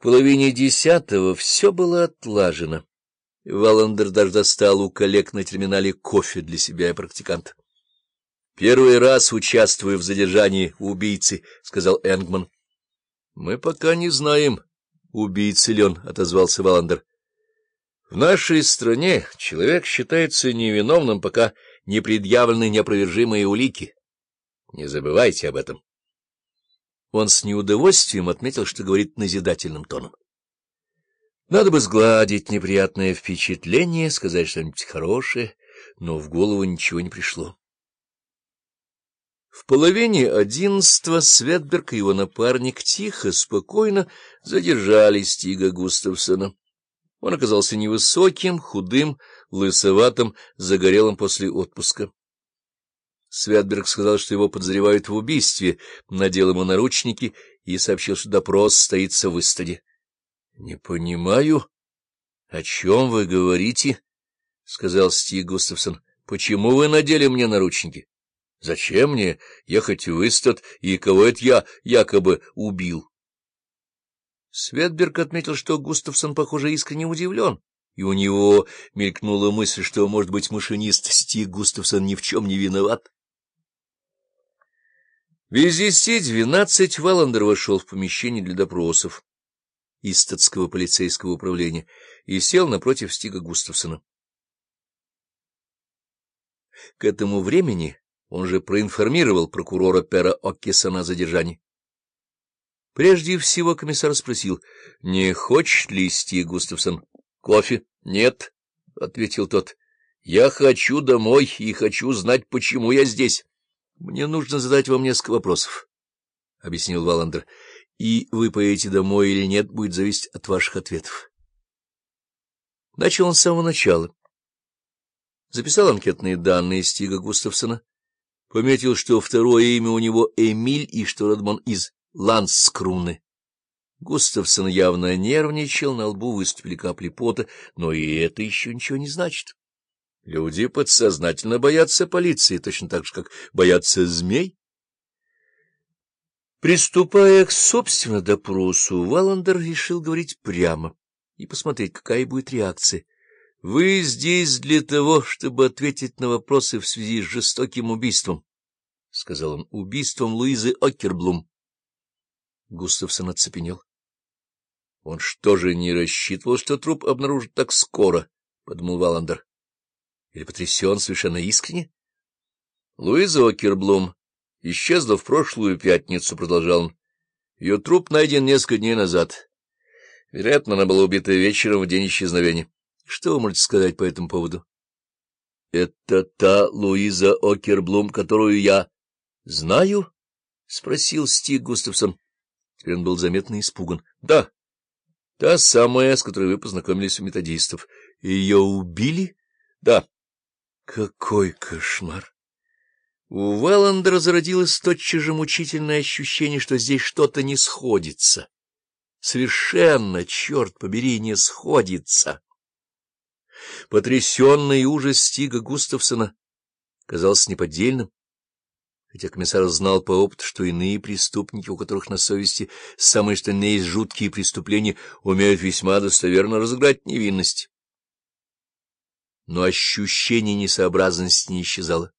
К половине десятого все было отлажено. Валандер даже достал у коллег на терминале кофе для себя и практиканта. — Первый раз участвую в задержании убийцы, — сказал Энгман. — Мы пока не знаем, убийца ли он, — отозвался Валандер. — В нашей стране человек считается невиновным, пока не предъявлены неопровержимые улики. Не забывайте об этом. Он с неудовольствием отметил, что говорит назидательным тоном. Надо бы сгладить неприятное впечатление, сказать что-нибудь хорошее, но в голову ничего не пришло. В половине одиннадцатого Светберг и его напарник тихо, спокойно задержали Стига Густавсона. Он оказался невысоким, худым, лысоватым, загорелым после отпуска. Святберг сказал, что его подозревают в убийстве, надел ему наручники и сообщил, что допрос стоится в Истаде. — Не понимаю, о чем вы говорите, — сказал Стиг Густавсон. — Почему вы надели мне наручники? Зачем мне ехать в Истад, и кого это я якобы убил? Светберг отметил, что Густавсон, похоже, искренне удивлен, и у него мелькнула мысль, что, может быть, машинист Стиг Густавсон ни в чем не виноват. Без десяти двенадцать Валандер вошел в помещение для допросов Истатского полицейского управления и сел напротив Стига Густавсона. К этому времени он же проинформировал прокурора Пера Оккесона о задержании. Прежде всего комиссар спросил, не хочет ли Стиг Густавсон кофе? — Нет, — ответил тот. — Я хочу домой и хочу знать, почему я здесь. — Мне нужно задать вам несколько вопросов, — объяснил Валандер, — и вы поедете домой или нет, будет зависеть от ваших ответов. Начал он с самого начала. Записал анкетные данные Стига Густавсона, пометил, что второе имя у него Эмиль и что Родман из Ланскруны. Густавсон явно нервничал, на лбу выступили капли пота, но и это еще ничего не значит. Люди подсознательно боятся полиции, точно так же, как боятся змей. Приступая к собственно допросу, Валандер решил говорить прямо и посмотреть, какая будет реакция. — Вы здесь для того, чтобы ответить на вопросы в связи с жестоким убийством, — сказал он, — убийством Луизы Окерблум. Густавсон оцепенел. Он что же не рассчитывал, что труп обнаружат так скоро? — подумал Валандер. Или потрясен совершенно искренне? Луиза Окерблум исчезла в прошлую пятницу, — продолжал он. Ее труп найден несколько дней назад. Вероятно, она была убита вечером в день исчезновения. Что вы можете сказать по этому поводу? — Это та Луиза Окерблум, которую я знаю? — спросил Стиг Густавсон. Он был заметно испуган. — Да, та самая, с которой вы познакомились у методистов. Ее убили? — Да. Какой кошмар! У Вэллендера зародилось тотчас же мучительное ощущение, что здесь что-то не сходится. Совершенно, черт побери, не сходится. Потрясенный ужас Стига Густавсона казался неподдельным, хотя комиссар знал по опыту, что иные преступники, у которых на совести самые что ни есть жуткие преступления, умеют весьма достоверно разыграть невинность но ощущение несообразности не исчезало.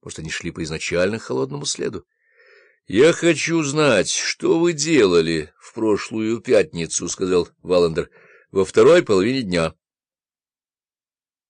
Может, они шли по изначально холодному следу. — Я хочу знать, что вы делали в прошлую пятницу, — сказал Валандер, — во второй половине дня.